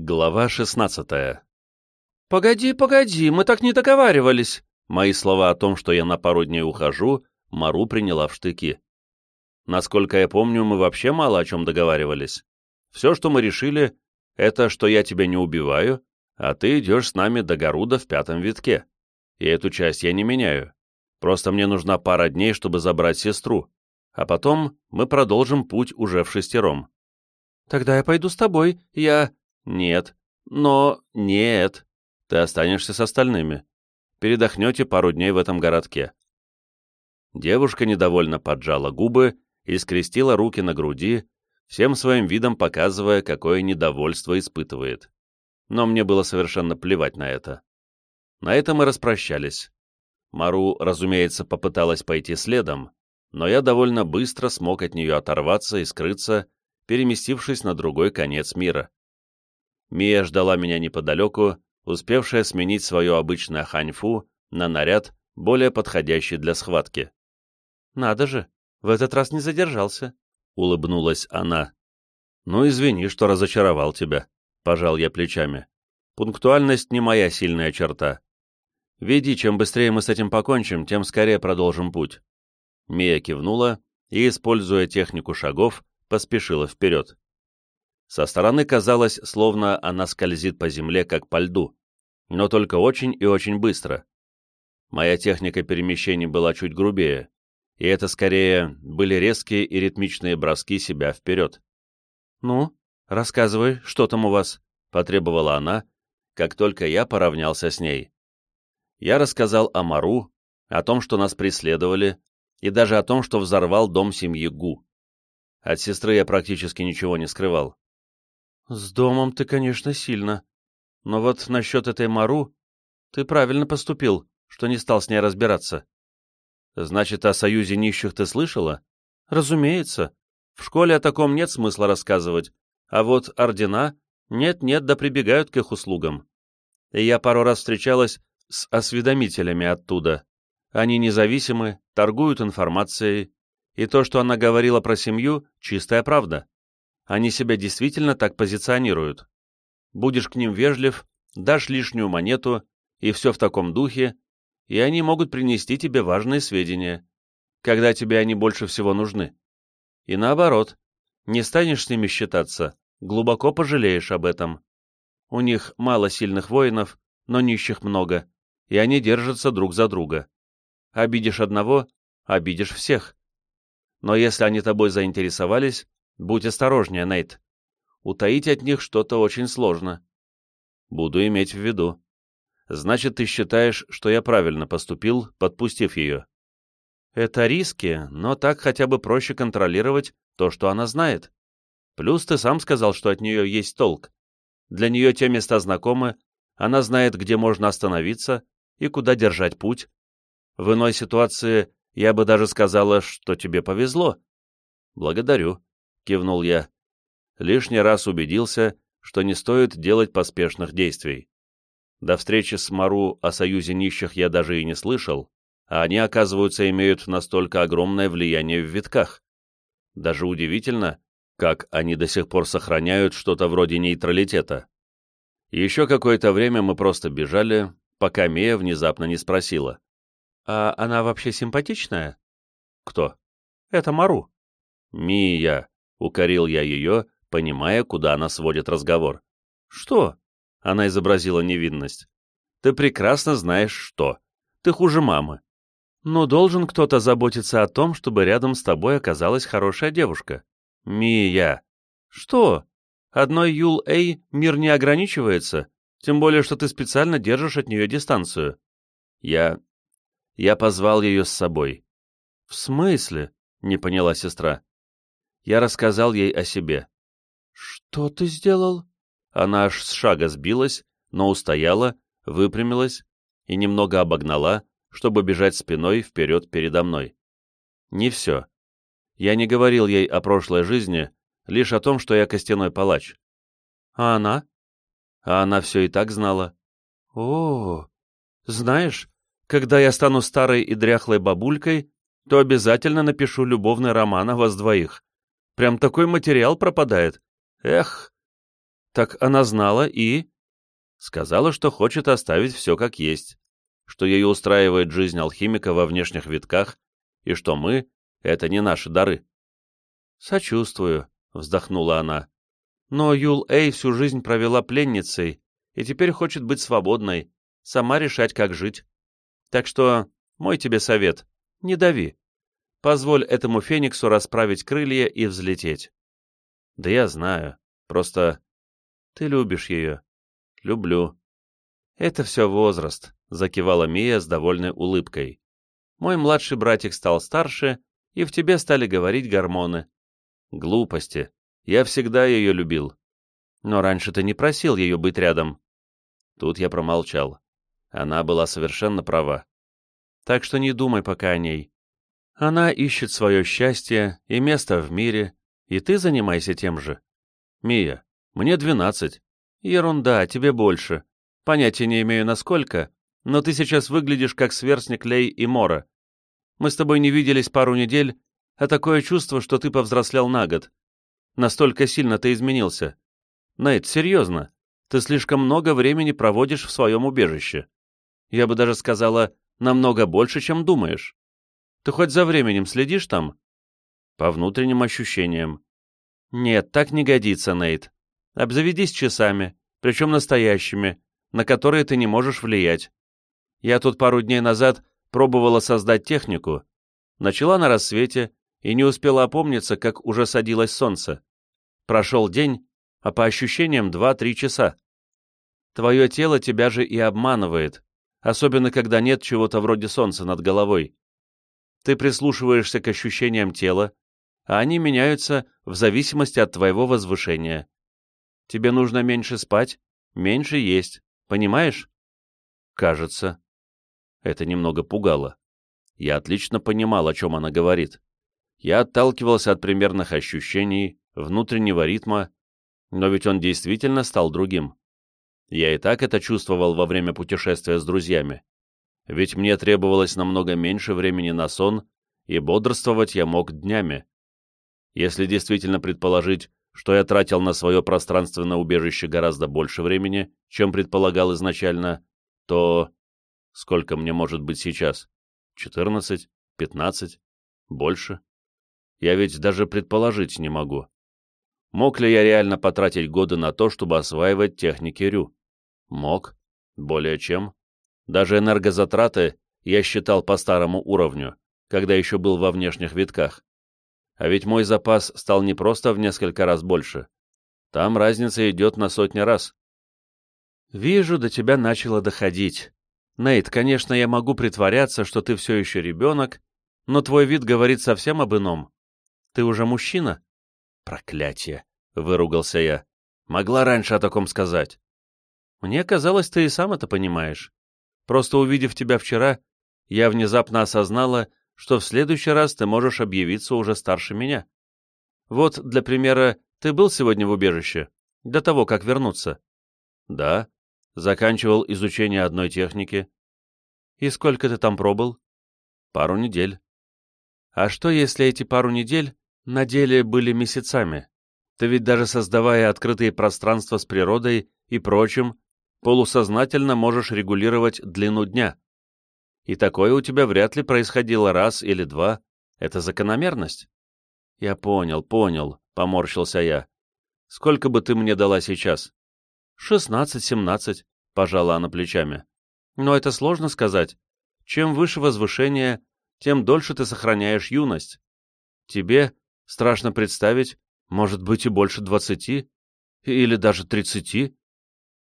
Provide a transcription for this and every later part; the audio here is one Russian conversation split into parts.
Глава шестнадцатая. «Погоди, погоди, мы так не договаривались!» Мои слова о том, что я на пару дней ухожу, Мару приняла в штыки. Насколько я помню, мы вообще мало о чем договаривались. Все, что мы решили, это, что я тебя не убиваю, а ты идешь с нами до Гаруда в пятом витке. И эту часть я не меняю. Просто мне нужна пара дней, чтобы забрать сестру. А потом мы продолжим путь уже в шестером. Тогда я пойду с тобой. Я... Нет. Но... Нет. Ты останешься с остальными. Передохнете пару дней в этом городке. Девушка недовольно поджала губы и скрестила руки на груди, всем своим видом показывая, какое недовольство испытывает. Но мне было совершенно плевать на это. На этом мы распрощались. Мару, разумеется, попыталась пойти следом, но я довольно быстро смог от нее оторваться и скрыться, переместившись на другой конец мира. Мия ждала меня неподалеку, успевшая сменить свое обычное ханьфу на наряд, более подходящий для схватки. «Надо же, в этот раз не задержался», — улыбнулась она. «Ну, извини, что разочаровал тебя», — пожал я плечами. «Пунктуальность не моя сильная черта. Веди, чем быстрее мы с этим покончим, тем скорее продолжим путь». Мия кивнула и, используя технику шагов, поспешила вперед. Со стороны казалось, словно она скользит по земле, как по льду, но только очень и очень быстро. Моя техника перемещений была чуть грубее, и это скорее были резкие и ритмичные броски себя вперед. «Ну, рассказывай, что там у вас?» — потребовала она, как только я поравнялся с ней. Я рассказал о Мару, о том, что нас преследовали, и даже о том, что взорвал дом семьи Гу. От сестры я практически ничего не скрывал. «С домом ты, конечно, сильно. Но вот насчет этой Мару ты правильно поступил, что не стал с ней разбираться». «Значит, о союзе нищих ты слышала?» «Разумеется. В школе о таком нет смысла рассказывать, а вот ордена нет-нет да прибегают к их услугам. И я пару раз встречалась с осведомителями оттуда. Они независимы, торгуют информацией, и то, что она говорила про семью, чистая правда. Они себя действительно так позиционируют. Будешь к ним вежлив, дашь лишнюю монету, и все в таком духе, и они могут принести тебе важные сведения, когда тебе они больше всего нужны. И наоборот, не станешь с ними считаться, глубоко пожалеешь об этом. У них мало сильных воинов, но нищих много, и они держатся друг за друга. Обидишь одного — обидишь всех. Но если они тобой заинтересовались, Будь осторожнее, Нейт. Утаить от них что-то очень сложно. Буду иметь в виду. Значит, ты считаешь, что я правильно поступил, подпустив ее? Это риски, но так хотя бы проще контролировать то, что она знает. Плюс ты сам сказал, что от нее есть толк. Для нее те места знакомы, она знает, где можно остановиться и куда держать путь. В иной ситуации я бы даже сказала, что тебе повезло. Благодарю кивнул я. Лишний раз убедился, что не стоит делать поспешных действий. До встречи с Мару о союзе нищих я даже и не слышал, а они, оказывается, имеют настолько огромное влияние в витках. Даже удивительно, как они до сих пор сохраняют что-то вроде нейтралитета. Еще какое-то время мы просто бежали, пока Мия внезапно не спросила. «А она вообще симпатичная?» «Кто?» «Это Мару». «Мия», — укорил я ее, понимая, куда она сводит разговор. «Что?» — она изобразила невинность. «Ты прекрасно знаешь, что. Ты хуже мамы. Но должен кто-то заботиться о том, чтобы рядом с тобой оказалась хорошая девушка. Мия!» «Что? Одной Юл Эй мир не ограничивается, тем более, что ты специально держишь от нее дистанцию». «Я... я позвал ее с собой». «В смысле?» — не поняла сестра я рассказал ей о себе. «Что ты сделал?» Она аж с шага сбилась, но устояла, выпрямилась и немного обогнала, чтобы бежать спиной вперед передо мной. Не все. Я не говорил ей о прошлой жизни, лишь о том, что я костяной палач. А она? А она все и так знала. О, знаешь, когда я стану старой и дряхлой бабулькой, то обязательно напишу любовный роман о вас двоих. Прям такой материал пропадает. Эх!» Так она знала и... Сказала, что хочет оставить все как есть, что ее устраивает жизнь алхимика во внешних витках, и что мы — это не наши дары. «Сочувствую», — вздохнула она. «Но Юл Эй всю жизнь провела пленницей и теперь хочет быть свободной, сама решать, как жить. Так что мой тебе совет — не дави. Позволь этому фениксу расправить крылья и взлететь». «Да я знаю. Просто ты любишь ее». «Люблю». «Это все возраст», — закивала Мия с довольной улыбкой. «Мой младший братик стал старше, и в тебе стали говорить гормоны. Глупости. Я всегда ее любил. Но раньше ты не просил ее быть рядом. Тут я промолчал. Она была совершенно права. Так что не думай пока о ней. Она ищет свое счастье и место в мире, и ты занимайся тем же. Мия, мне двенадцать. Ерунда, тебе больше. Понятия не имею, насколько, но ты сейчас выглядишь как сверстник Лей и Мора. Мы с тобой не виделись пару недель, а такое чувство, что ты повзрослел на год. Настолько сильно ты изменился. Найт, серьезно, ты слишком много времени проводишь в своем убежище. Я бы даже сказала, намного больше, чем думаешь. Ты хоть за временем следишь там? По внутренним ощущениям. Нет, так не годится, Нейт. Обзаведись часами, причем настоящими, на которые ты не можешь влиять. Я тут пару дней назад пробовала создать технику. Начала на рассвете, и не успела опомниться, как уже садилось солнце. Прошел день, а по ощущениям два-три часа. Твое тело тебя же и обманывает, особенно когда нет чего-то вроде солнца над головой. Ты прислушиваешься к ощущениям тела, а они меняются в зависимости от твоего возвышения. Тебе нужно меньше спать, меньше есть, понимаешь? Кажется. Это немного пугало. Я отлично понимал, о чем она говорит. Я отталкивался от примерных ощущений, внутреннего ритма, но ведь он действительно стал другим. Я и так это чувствовал во время путешествия с друзьями. Ведь мне требовалось намного меньше времени на сон, и бодрствовать я мог днями. Если действительно предположить, что я тратил на свое пространственное убежище гораздо больше времени, чем предполагал изначально, то... Сколько мне может быть сейчас? Четырнадцать? Пятнадцать? Больше? я ведь даже предположить не могу. Мог ли я реально потратить годы на то, чтобы осваивать техники Рю? Мог. Более чем. Даже энергозатраты я считал по старому уровню, когда еще был во внешних витках. А ведь мой запас стал не просто в несколько раз больше. Там разница идет на сотни раз. Вижу, до тебя начало доходить. Нейт, конечно, я могу притворяться, что ты все еще ребенок, но твой вид говорит совсем об ином. Ты уже мужчина?» «Проклятие!» — выругался я. «Могла раньше о таком сказать». «Мне казалось, ты и сам это понимаешь. Просто увидев тебя вчера, я внезапно осознала, что в следующий раз ты можешь объявиться уже старше меня. Вот, для примера, ты был сегодня в убежище, до того, как вернуться?» «Да», заканчивал изучение одной техники. «И сколько ты там пробыл?» «Пару недель». «А что, если эти пару недель на деле были месяцами. Ты ведь даже создавая открытые пространства с природой и прочим, полусознательно можешь регулировать длину дня. И такое у тебя вряд ли происходило раз или два. Это закономерность. Я понял, понял, поморщился я. Сколько бы ты мне дала сейчас? Шестнадцать-семнадцать, пожала она плечами. Но это сложно сказать. Чем выше возвышение, тем дольше ты сохраняешь юность. Тебе Страшно представить, может быть и больше двадцати? Или даже тридцати?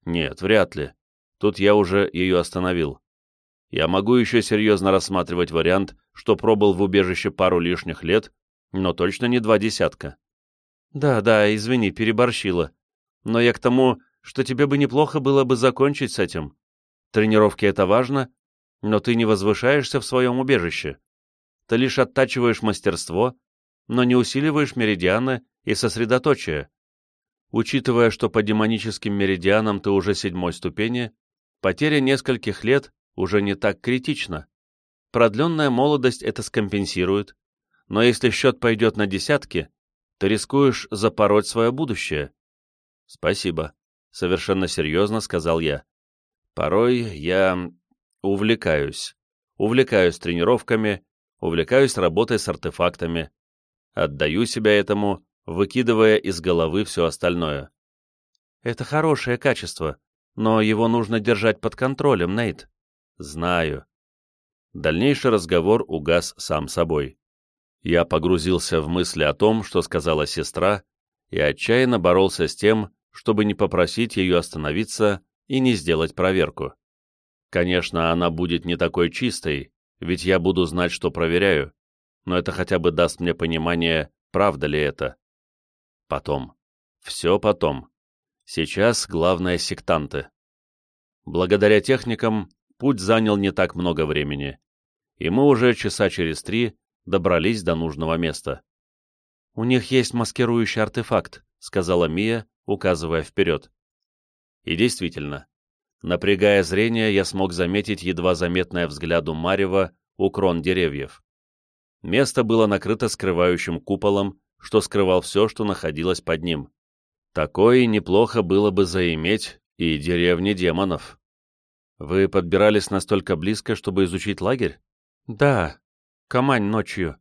Нет, вряд ли. Тут я уже ее остановил. Я могу еще серьезно рассматривать вариант, что пробыл в убежище пару лишних лет, но точно не два десятка. Да, да, извини, переборщила. Но я к тому, что тебе бы неплохо было бы закончить с этим. Тренировки — это важно, но ты не возвышаешься в своем убежище. Ты лишь оттачиваешь мастерство, но не усиливаешь меридианы и сосредоточие. Учитывая, что по демоническим меридианам ты уже седьмой ступени, потеря нескольких лет уже не так критична. Продленная молодость это скомпенсирует, но если счет пойдет на десятки, ты рискуешь запороть свое будущее. Спасибо. — совершенно серьезно сказал я. «Порой я увлекаюсь. Увлекаюсь тренировками, увлекаюсь работой с артефактами. Отдаю себя этому, выкидывая из головы все остальное. Это хорошее качество, но его нужно держать под контролем, Нейт. Знаю. Дальнейший разговор угас сам собой. Я погрузился в мысли о том, что сказала сестра, и отчаянно боролся с тем, чтобы не попросить ее остановиться и не сделать проверку. Конечно, она будет не такой чистой, ведь я буду знать, что проверяю, но это хотя бы даст мне понимание, правда ли это. Потом. Все потом. Сейчас главное сектанты. Благодаря техникам путь занял не так много времени, и мы уже часа через три добрались до нужного места. «У них есть маскирующий артефакт», — сказала Мия, указывая вперед. И действительно, напрягая зрение, я смог заметить едва заметное взгляду Марева у крон деревьев. Место было накрыто скрывающим куполом, что скрывал все, что находилось под ним. Такое неплохо было бы заиметь и деревни демонов. Вы подбирались настолько близко, чтобы изучить лагерь? Да. Камань ночью.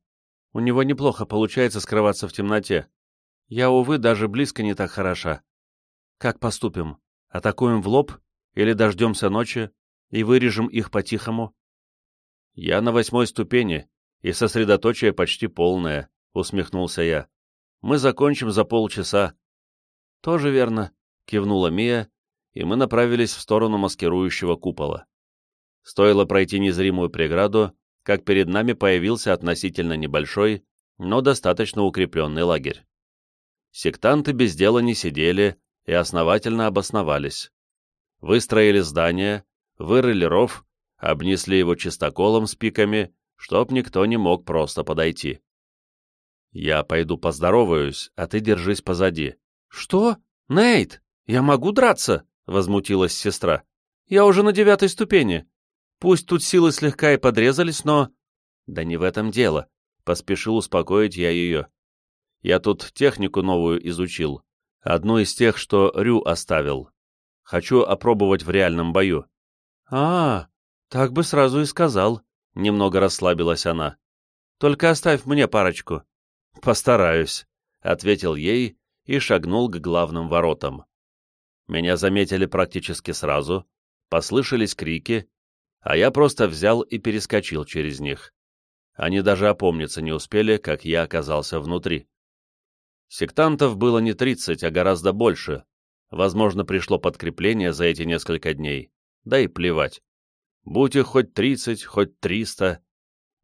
У него неплохо получается скрываться в темноте. Я, увы, даже близко не так хороша. Как поступим? Атакуем в лоб? Или дождемся ночи и вырежем их по-тихому? Я на восьмой ступени, и сосредоточие почти полное, усмехнулся я. Мы закончим за полчаса. Тоже верно, кивнула Мия, и мы направились в сторону маскирующего купола. Стоило пройти незримую преграду, как перед нами появился относительно небольшой, но достаточно укрепленный лагерь. Сектанты без дела не сидели и основательно обосновались. Выстроили здание, вырыли ров, обнесли его чистоколом с пиками, чтоб никто не мог просто подойти. «Я пойду поздороваюсь, а ты держись позади». «Что? Нейт, я могу драться?» — возмутилась сестра. «Я уже на девятой ступени. Пусть тут силы слегка и подрезались, но...» «Да не в этом дело», — поспешил успокоить я ее. «Я тут технику новую изучил, одну из тех, что Рю оставил. Хочу опробовать в реальном бою». «А, так бы сразу и сказал», — немного расслабилась она. «Только оставь мне парочку». «Постараюсь», — ответил ей и шагнул к главным воротам. Меня заметили практически сразу, послышались крики, а я просто взял и перескочил через них. Они даже опомниться не успели, как я оказался внутри. Сектантов было не 30, а гораздо больше. Возможно, пришло подкрепление за эти несколько дней. Да и плевать. Будь их хоть 30, хоть 300.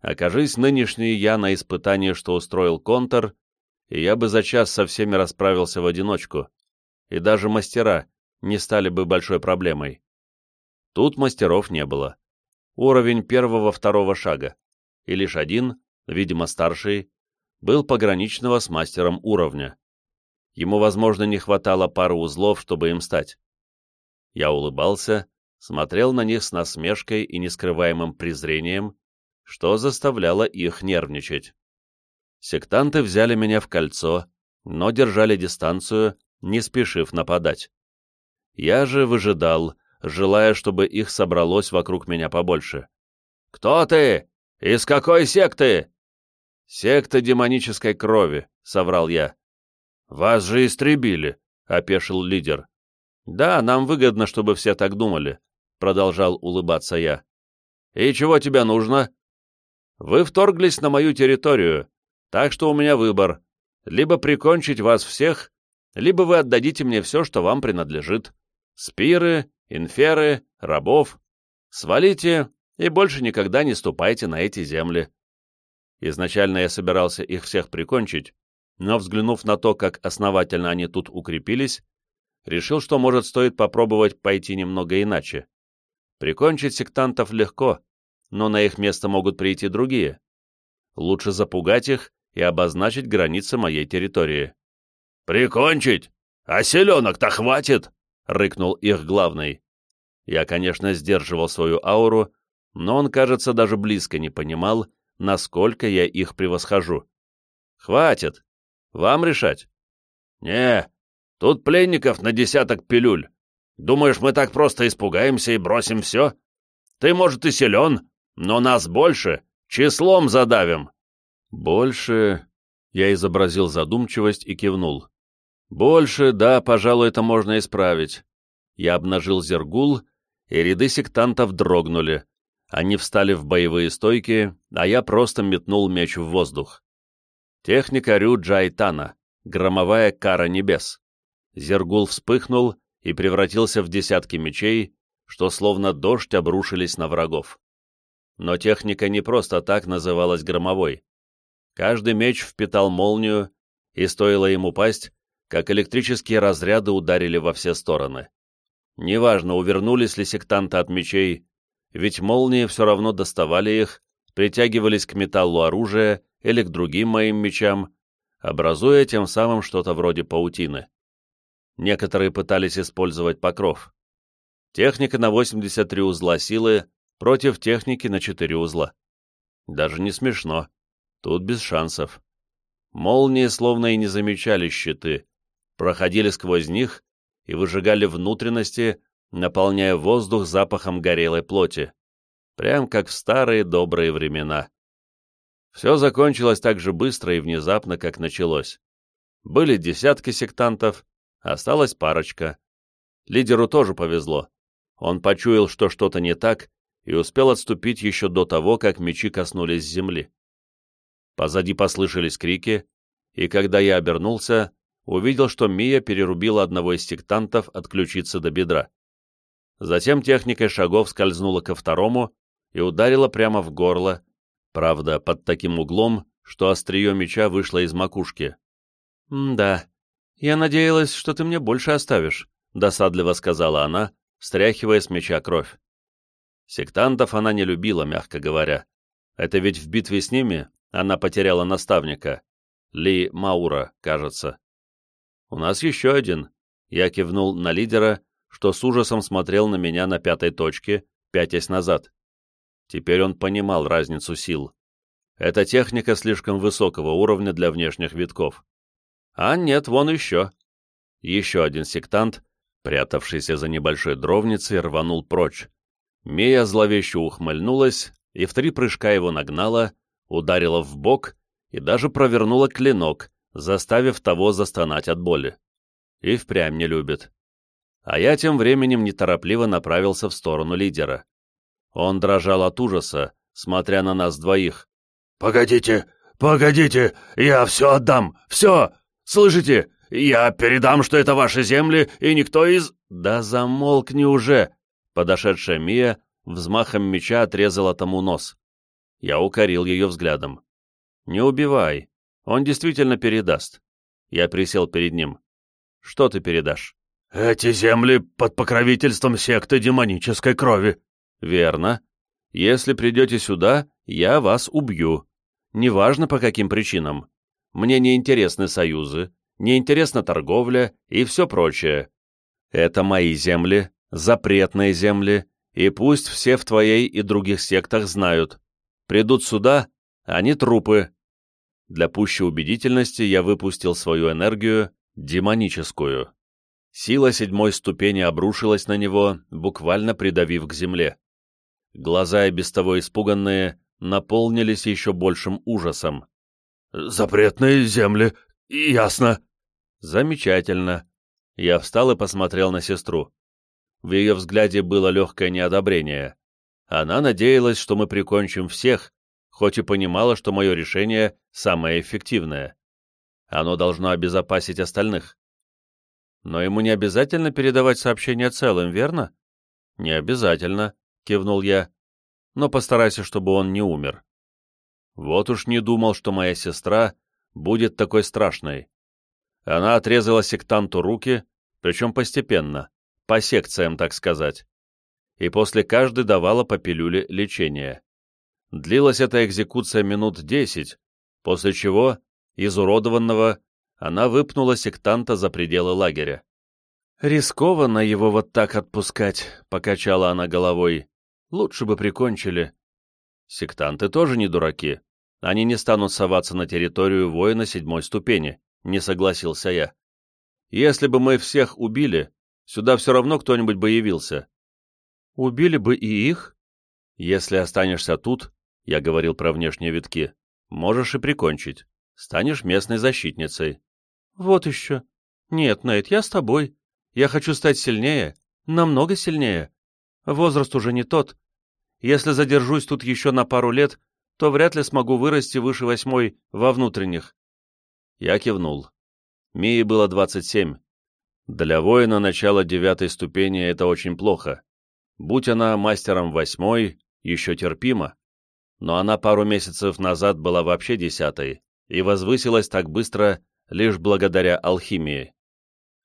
Окажись нынешний я на испытании, что устроил Контор, и я бы за час со всеми расправился в одиночку. И даже мастера, не стали бы большой проблемой. Тут мастеров не было. Уровень первого-второго шага, и лишь один, видимо старший, был пограничного с мастером уровня. Ему, возможно, не хватало пары узлов, чтобы им стать. Я улыбался, смотрел на них с насмешкой и нескрываемым презрением, что заставляло их нервничать. Сектанты взяли меня в кольцо, но держали дистанцию, не спешив нападать. Я же выжидал, желая, чтобы их собралось вокруг меня побольше. «Кто ты? Из какой секты?» «Секта демонической крови», — соврал я. «Вас же истребили», — опешил лидер. «Да, нам выгодно, чтобы все так думали», — продолжал улыбаться я. «И чего тебе нужно?» «Вы вторглись на мою территорию, так что у меня выбор. Либо прикончить вас всех, либо вы отдадите мне все, что вам принадлежит. Спиры, инферы, рабов. Свалите и больше никогда не ступайте на эти земли. Изначально я собирался их всех прикончить, но, взглянув на то, как основательно они тут укрепились, решил, что, может, стоит попробовать пойти немного иначе. Прикончить сектантов легко, но на их место могут прийти другие. Лучше запугать их и обозначить границы моей территории. «Прикончить? А селенок-то хватит!» — рыкнул их главный. Я, конечно, сдерживал свою ауру, но он, кажется, даже близко не понимал, насколько я их превосхожу. «Хватит! Вам решать!» «Не, тут пленников на десяток пилюль, Думаешь, мы так просто испугаемся и бросим все? Ты, может, и силен, но нас больше, числом задавим». «Больше...» — я изобразил задумчивость и кивнул. «Больше, да, пожалуй, это можно исправить». Я обнажил зергул, и ряды сектантов дрогнули. Они встали в боевые стойки, а я просто метнул меч в воздух. Техника Рю Джайтана, громовая кара небес. Зергул вспыхнул и превратился в десятки мечей, что словно дождь обрушились на врагов. Но техника не просто так называлась громовой. Каждый меч впитал молнию, и стоило ему пасть, как электрические разряды ударили во все стороны. Неважно, увернулись ли сектанты от мечей, ведь молнии все равно доставали их, притягивались к металлу оружия или к другим моим мечам, образуя тем самым что-то вроде паутины. Некоторые пытались использовать покров. Техника на 83 узла силы против техники на 4 узла. Даже не смешно. Тут без шансов. Молнии словно и не замечали щиты, проходили сквозь них и выжигали внутренности, наполняя воздух запахом горелой плоти. Прям как в старые добрые времена. Все закончилось так же быстро и внезапно, как началось. Были десятки сектантов, осталась парочка. Лидеру тоже повезло. Он почуял, что что-то не так, и успел отступить еще до того, как мечи коснулись земли. Позади послышались крики, и когда я обернулся, увидел, что Мия перерубила одного из сектантов от ключицы до бедра. Затем техникой шагов скользнула ко второму и ударила прямо в горло, правда, под таким углом, что острие меча вышло из макушки. «Да, я надеялась, что ты мне больше оставишь», — досадливо сказала она, стряхивая с меча кровь. Сектантов она не любила, мягко говоря. Это ведь в битве с ними она потеряла наставника. Ли Маура, кажется. «У нас еще один», — я кивнул на лидера, что с ужасом смотрел на меня на пятой точке, пятясь назад. Теперь он понимал разницу сил. Эта техника слишком высокого уровня для внешних витков. А нет, вон еще. Еще один сектант, прятавшийся за небольшой дровницей, рванул прочь. Мия зловеще ухмыльнулась и в три прыжка его нагнала, ударила в бок и даже провернула клинок, заставив того застонать от боли. И впрямь не любит. А я тем временем неторопливо направился в сторону лидера. Он дрожал от ужаса, смотря на нас двоих. «Погодите, погодите, я все отдам, все! Слышите, я передам, что это ваши земли, и никто из...» «Да замолкни уже!» Подошедшая Мия взмахом меча отрезала тому нос. Я укорил ее взглядом. «Не убивай. Он действительно передаст». Я присел перед ним. «Что ты передашь?» «Эти земли под покровительством секты демонической крови». «Верно. Если придете сюда, я вас убью. Неважно, по каким причинам. Мне не интересны союзы, не интересна торговля и все прочее. Это мои земли, запретные земли, и пусть все в твоей и других сектах знают. Придут сюда, они трупы. Для пущей убедительности я выпустил свою энергию, демоническую. Сила седьмой ступени обрушилась на него, буквально придавив к земле. Глаза и без того испуганные наполнились еще большим ужасом. «Запретные земли, ясно». «Замечательно». Я встал и посмотрел на сестру. В ее взгляде было легкое неодобрение. Она надеялась, что мы прикончим всех, хоть и понимала, что мое решение самое эффективное. Оно должно обезопасить остальных. Но ему не обязательно передавать сообщение целым, верно? Не обязательно, кивнул я. Но постарайся, чтобы он не умер. Вот уж не думал, что моя сестра будет такой страшной. Она отрезала сектанту руки, причем постепенно по секциям, так сказать, и после каждой давала по пилюле лечения. Длилась эта экзекуция минут десять, после чего, изуродованного, она выпнула сектанта за пределы лагеря. «Рискованно его вот так отпускать», — покачала она головой. «Лучше бы прикончили». Сектанты тоже не дураки. Они не станут соваться на территорию воина седьмой ступени, не согласился я. Если бы мы всех убили, Сюда все равно кто-нибудь бы явился. Убили бы и их? Если останешься тут, я говорил про внешние витки, можешь и прикончить. Станешь местной защитницей. Вот еще. Нет, Нейт, я с тобой. Я хочу стать сильнее, намного сильнее. Возраст уже не тот. Если задержусь тут еще на пару лет, то вряд ли смогу вырасти выше восьмой во внутренних. Я кивнул. Мии было 27. Для воина начала девятой ступени это очень плохо. Будь она мастером восьмой, еще терпимо. Но она пару месяцев назад была вообще десятой и возвысилась так быстро лишь благодаря алхимии.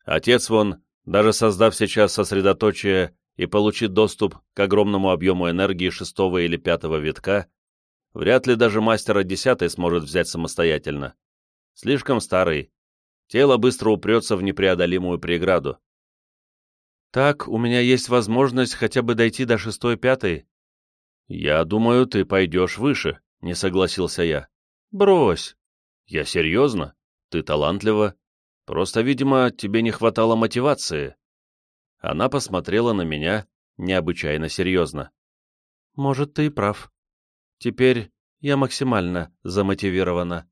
Отец вон, даже создав сейчас сосредоточие и получит доступ к огромному объему энергии шестого или пятого витка, вряд ли даже мастера десятой сможет взять самостоятельно. Слишком старый. Тело быстро упрется в непреодолимую преграду. Так, у меня есть возможность хотя бы дойти до шестой-пятой. Я думаю, ты пойдешь выше, не согласился я. Брось. Я серьезно. Ты талантлива. Просто, видимо, тебе не хватало мотивации. Она посмотрела на меня необычайно серьезно. Может, ты и прав. Теперь я максимально замотивирована.